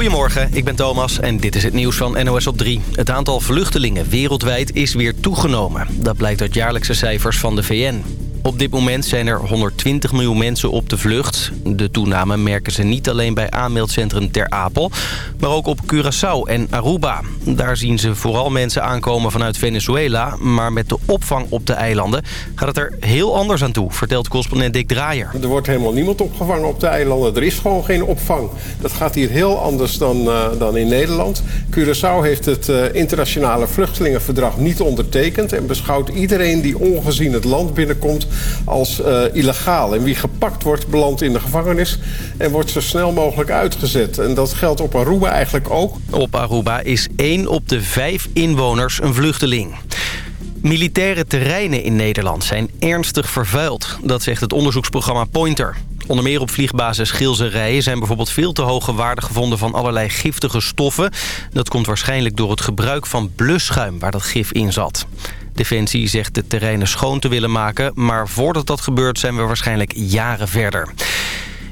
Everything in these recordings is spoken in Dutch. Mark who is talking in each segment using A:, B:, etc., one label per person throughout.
A: Goedemorgen, ik ben Thomas en dit is het nieuws van NOS op 3. Het aantal vluchtelingen wereldwijd is weer toegenomen. Dat blijkt uit jaarlijkse cijfers van de VN. Op dit moment zijn er 120 miljoen mensen op de vlucht. De toename merken ze niet alleen bij aanmeldcentrum Ter Apel... maar ook op Curaçao en Aruba. Daar zien ze vooral mensen aankomen vanuit Venezuela... maar met de opvang op de eilanden gaat het er heel anders aan toe... vertelt correspondent Dick Draaier.
B: Er wordt helemaal niemand opgevangen op de eilanden. Er is gewoon geen opvang. Dat gaat hier heel anders dan, uh, dan in Nederland. Curaçao heeft het uh, internationale vluchtelingenverdrag niet ondertekend... en beschouwt iedereen die ongezien het land binnenkomt als uh, illegaal. En wie gepakt wordt, belandt in de gevangenis en wordt zo snel mogelijk uitgezet. En dat geldt op Aruba eigenlijk ook.
A: Op Aruba is één op de vijf inwoners een vluchteling. Militaire terreinen in Nederland zijn ernstig vervuild. Dat zegt het onderzoeksprogramma Pointer. Onder meer op vliegbasis Gilserijen zijn bijvoorbeeld veel te hoge waarden gevonden van allerlei giftige stoffen. Dat komt waarschijnlijk door het gebruik van blusschuim waar dat gif in zat. Defensie zegt de terreinen schoon te willen maken... maar voordat dat gebeurt zijn we waarschijnlijk jaren verder.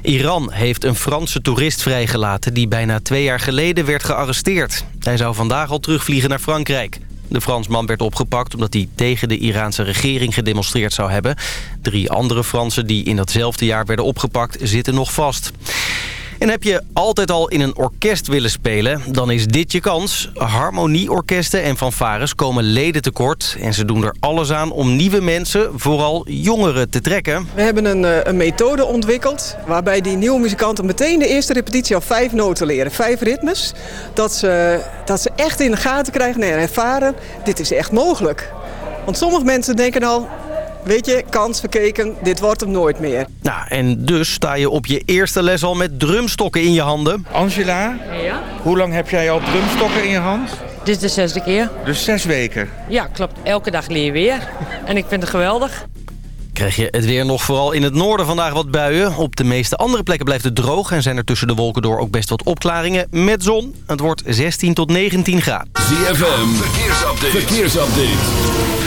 A: Iran heeft een Franse toerist vrijgelaten... die bijna twee jaar geleden werd gearresteerd. Hij zou vandaag al terugvliegen naar Frankrijk. De Fransman werd opgepakt omdat hij tegen de Iraanse regering gedemonstreerd zou hebben. Drie andere Fransen die in datzelfde jaar werden opgepakt zitten nog vast. En heb je altijd al in een orkest willen spelen, dan is dit je kans. Harmonieorkesten en fanfares komen leden tekort. En ze doen er alles aan om nieuwe mensen, vooral jongeren, te trekken.
C: We hebben een, eh, een methode ontwikkeld waarbij die nieuwe muzikanten meteen de eerste repetitie al vijf noten leren. Vijf ritmes. Dat ze, dat ze echt in de gaten krijgen en ervaren, dit is echt mogelijk. Want sommige mensen denken al, weet je, kans verkeken, dit wordt hem nooit meer.
A: Nou, en dus sta je op je eerste les al met drumstokken in je handen.
D: Angela,
E: Ja?
D: hoe lang heb jij al drumstokken in je hand?
E: Dit is de zesde keer.
D: Dus zes weken.
E: Ja, klopt. Elke dag leer je weer. En ik vind het geweldig.
A: Krijg je het weer nog vooral in het noorden vandaag wat buien. Op de meeste andere plekken blijft het droog... en zijn er tussen de wolken door ook best wat opklaringen met zon. Het wordt 16 tot 19 graden.
F: ZFM, verkeersupdate. verkeersupdate.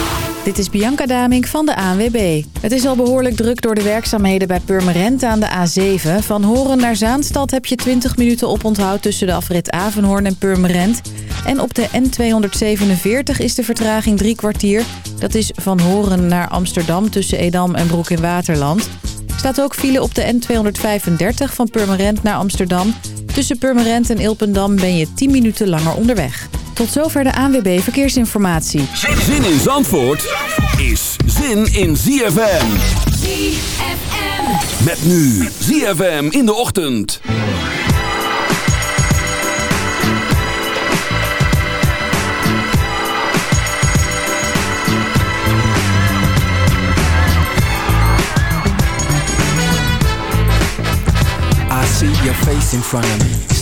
G: Dit is Bianca Damink van de ANWB. Het is al behoorlijk druk door de werkzaamheden bij Purmerend aan de A7. Van Horen naar Zaanstad heb je 20 minuten oponthoud tussen de afrit Avenhoorn en Purmerend. En op de N247 is de vertraging drie kwartier. Dat is van Horen naar Amsterdam tussen Edam en Broek in Waterland. Er staat ook file op de N235 van Purmerend naar Amsterdam. Tussen Purmerend en Ilpendam ben je 10 minuten langer onderweg. Tot zover de ANWB Verkeersinformatie.
F: Zin in Zandvoort is zin in ZFM.
H: ZFM.
F: Met nu ZFM in de ochtend.
I: I see your face in front of me,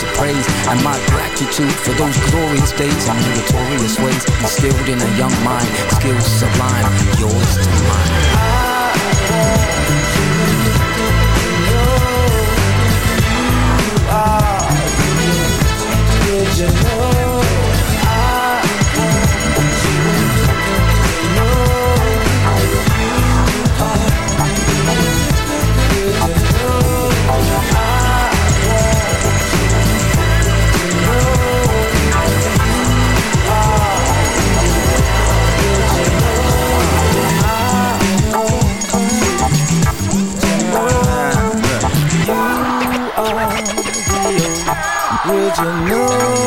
I: praise and my gratitude for those glorious days and meritorious ways instilled in a young mind. Skills sublime, yours to mine. Ah. Did you know you know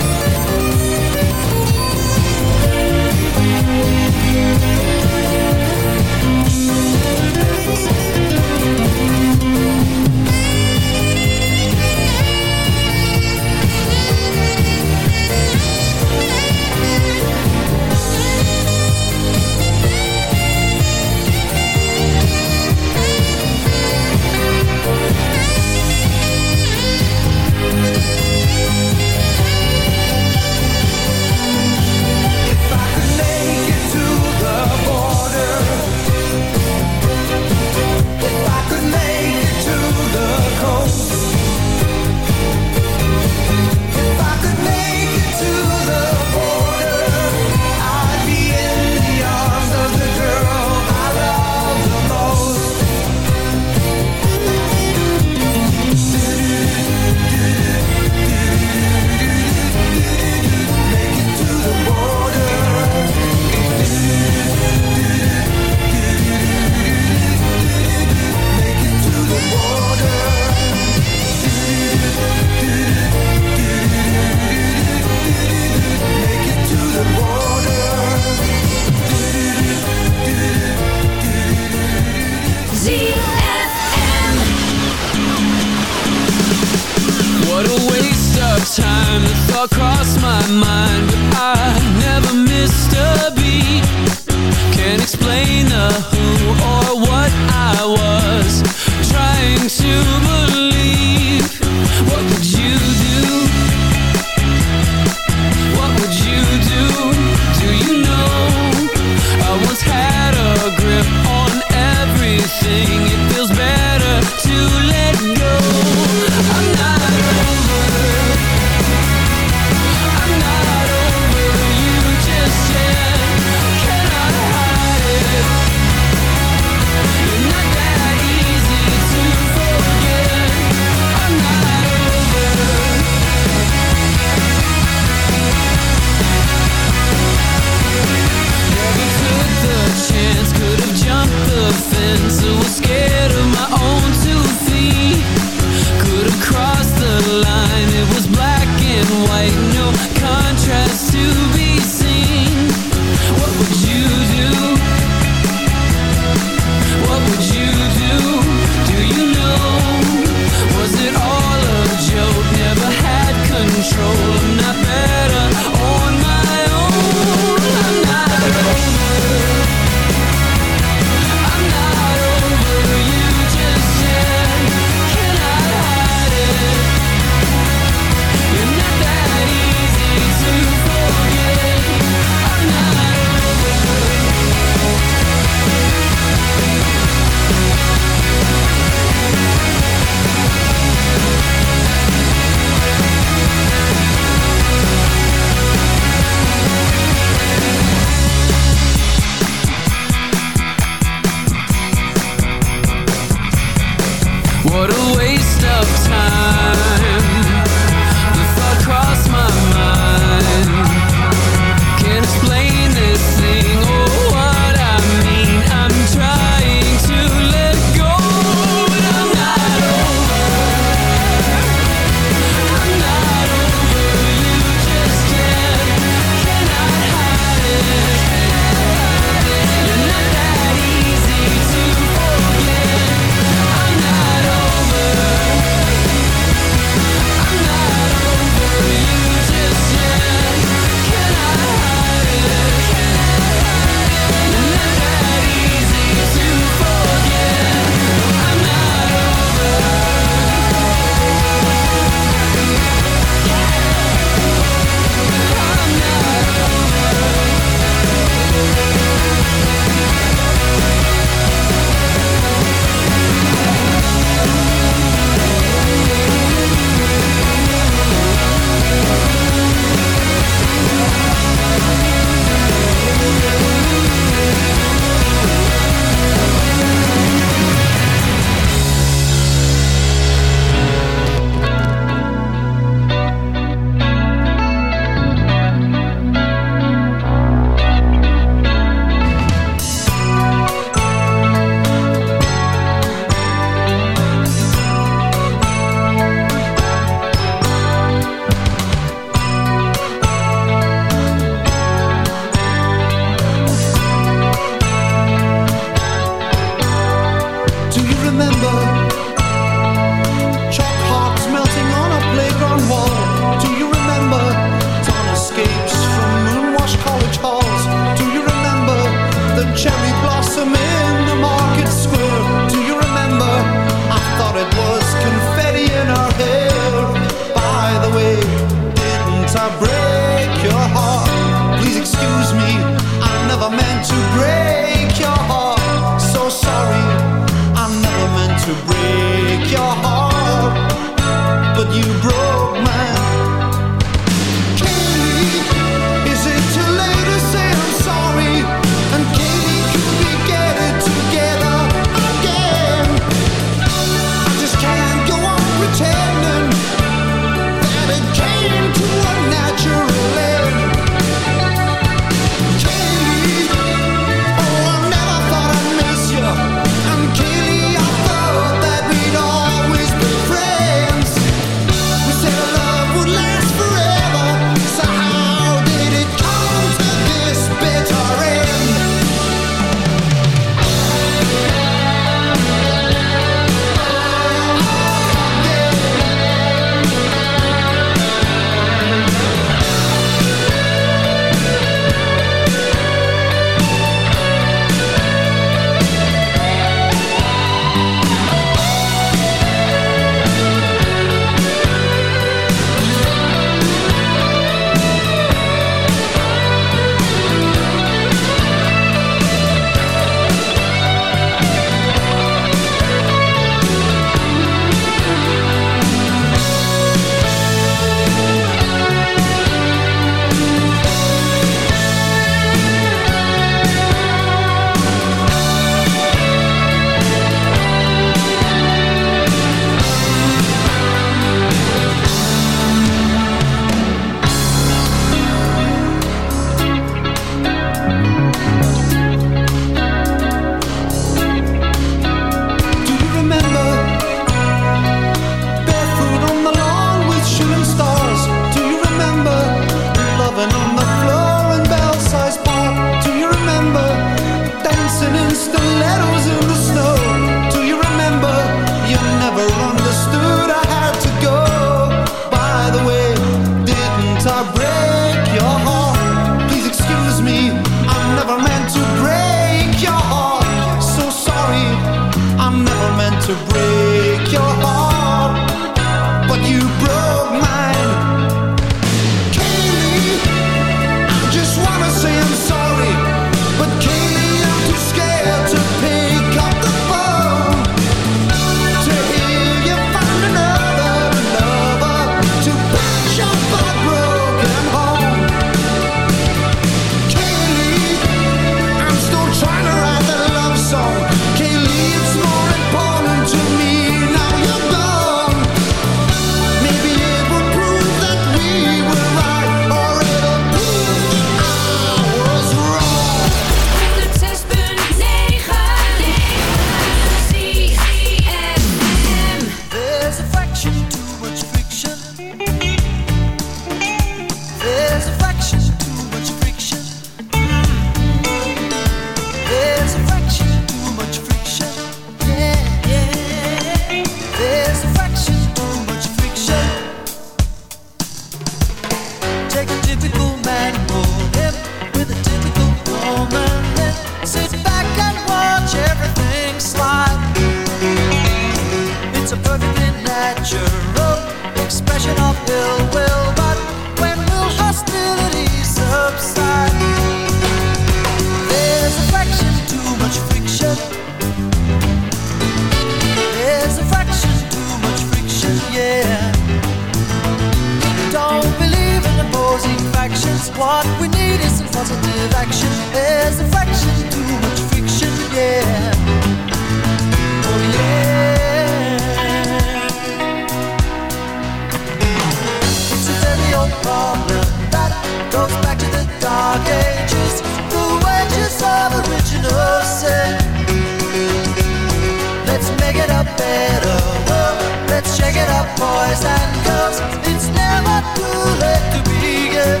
J: shake it up, boys and girls. It's never too late to begin.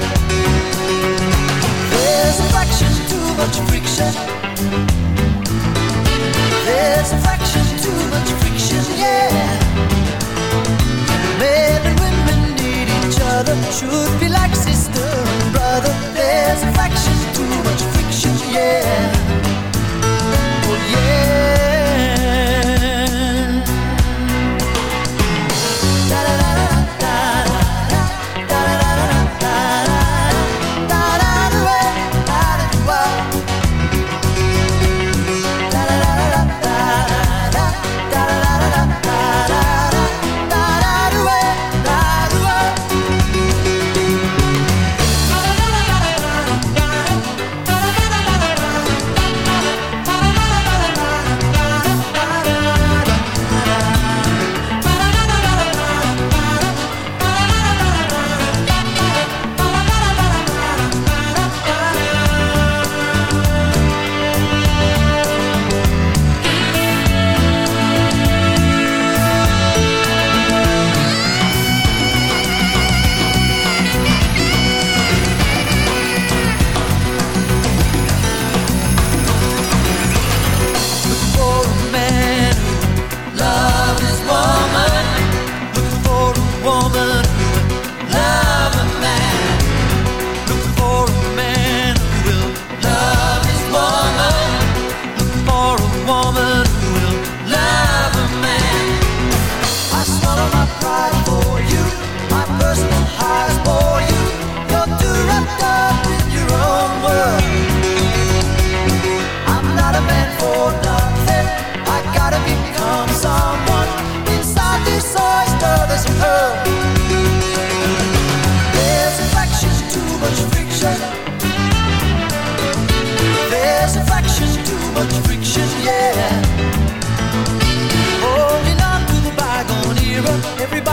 J: There's too much friction. There's too much friction, yeah. Men and women need each other, should be like sister and brother. There's a fraction too much friction, yeah.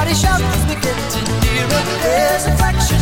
J: body shop as we
H: get to nearer. There's a
K: fraction.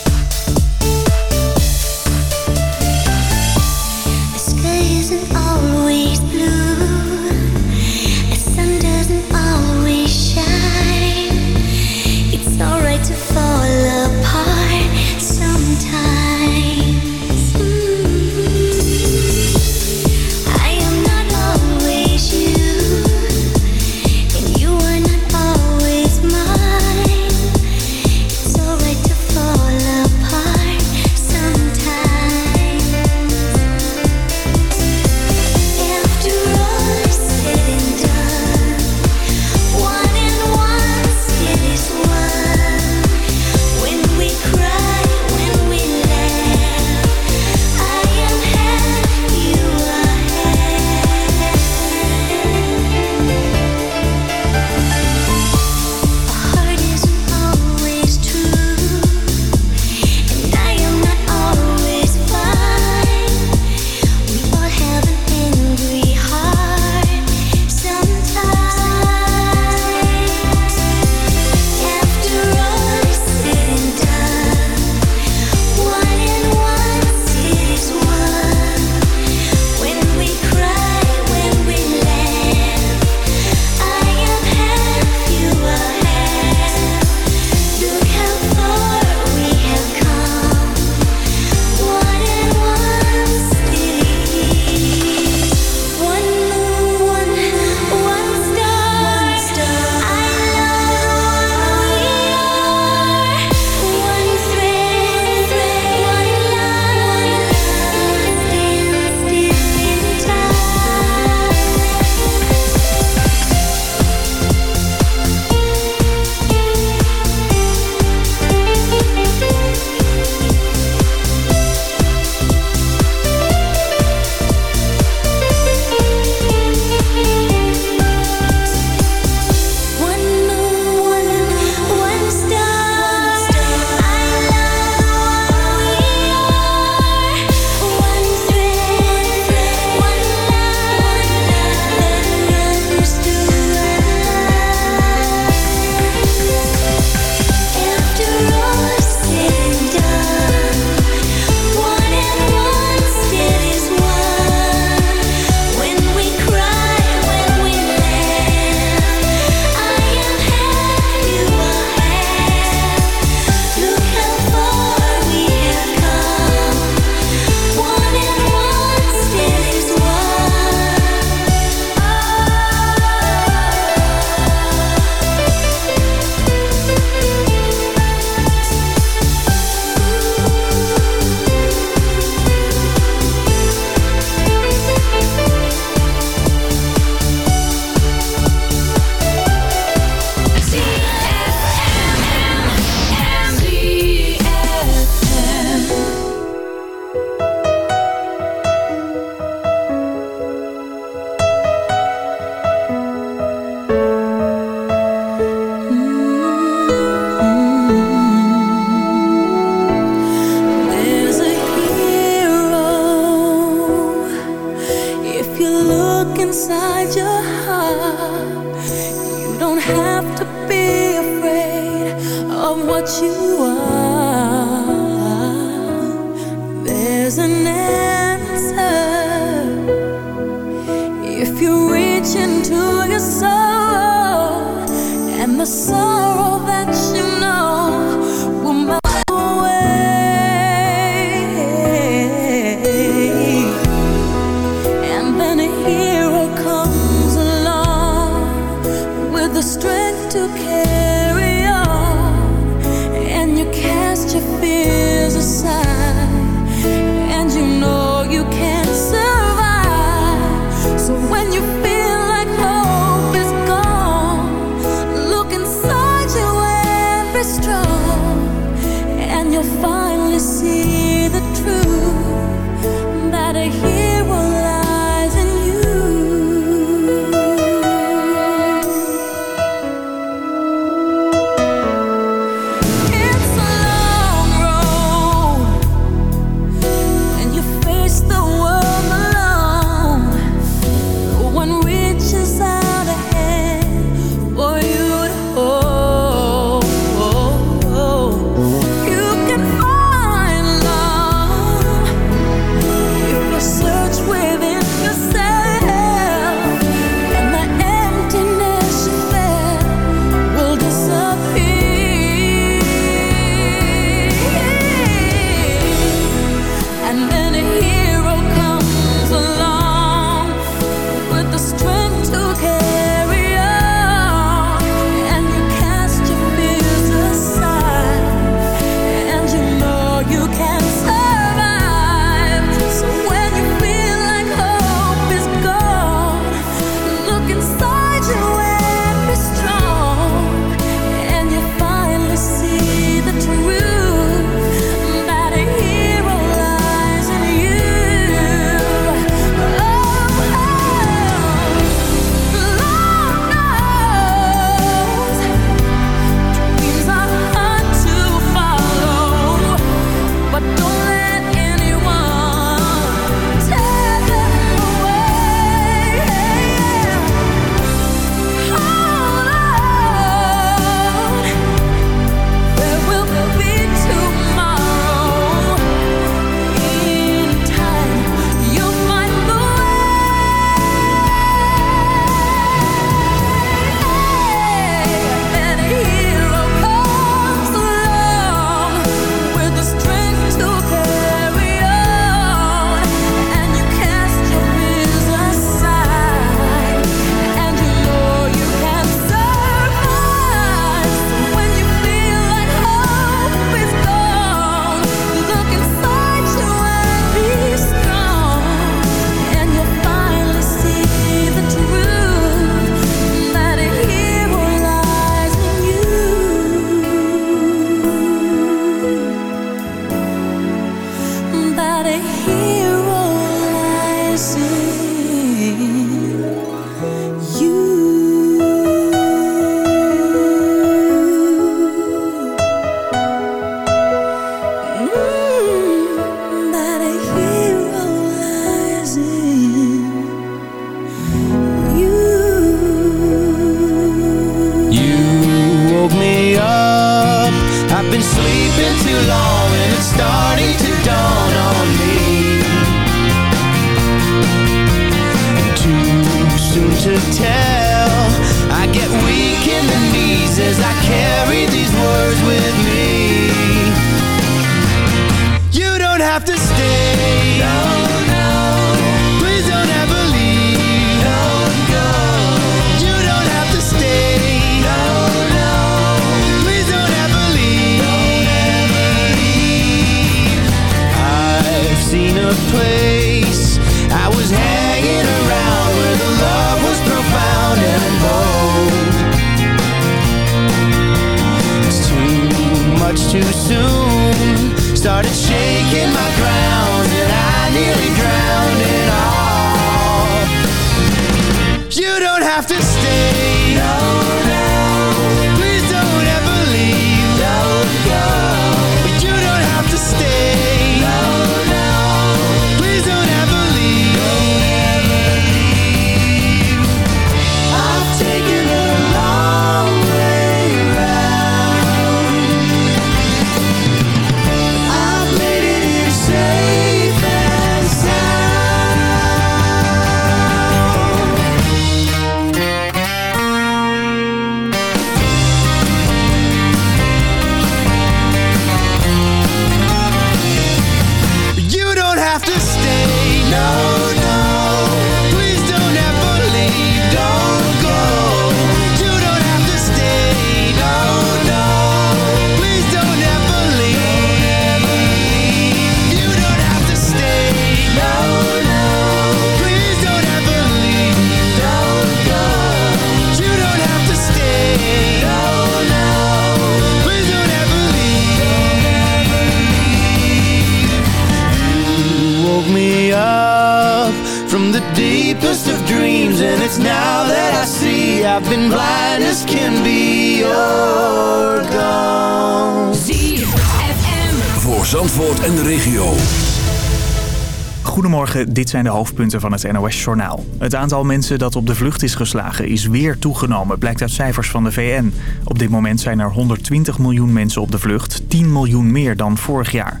K: Dit zijn de hoofdpunten van het NOS-journaal. Het aantal mensen dat op de vlucht is geslagen is weer toegenomen, blijkt uit cijfers van de VN. Op dit moment zijn er 120 miljoen mensen op de vlucht, 10 miljoen meer dan vorig jaar.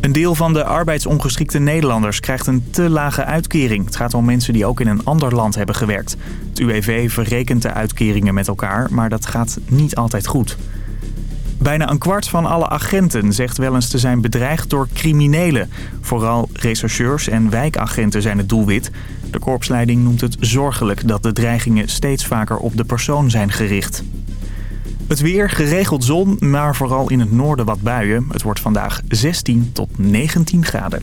K: Een deel van de arbeidsongeschikte Nederlanders krijgt een te lage uitkering. Het gaat om mensen die ook in een ander land hebben gewerkt. Het UWV verrekent de uitkeringen met elkaar, maar dat gaat niet altijd goed. Bijna een kwart van alle agenten zegt wel eens te zijn bedreigd door criminelen. Vooral rechercheurs en wijkagenten zijn het doelwit. De korpsleiding noemt het zorgelijk dat de dreigingen steeds vaker op de persoon zijn gericht. Het weer, geregeld zon, maar vooral in het noorden wat buien. Het wordt vandaag 16 tot 19 graden.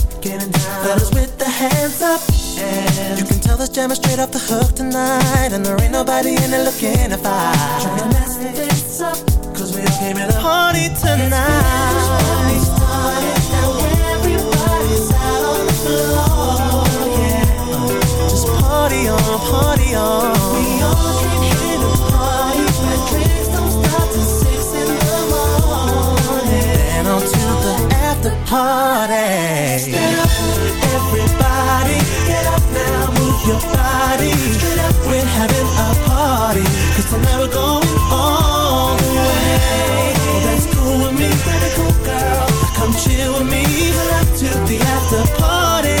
L: getting down. Fellas with the hands up. And you can tell this jam is straight off the hook tonight. And there ain't nobody in it looking to fight. Trying to mess this up, cause we all came to party tonight. Now everybody's out on the floor, yeah. Just party on, party on. We all party. Stand up, everybody, get up now, move your body. We're having a all the way. Well, that's cool with me, pretty cool girl. Come chill with me, up to the after party.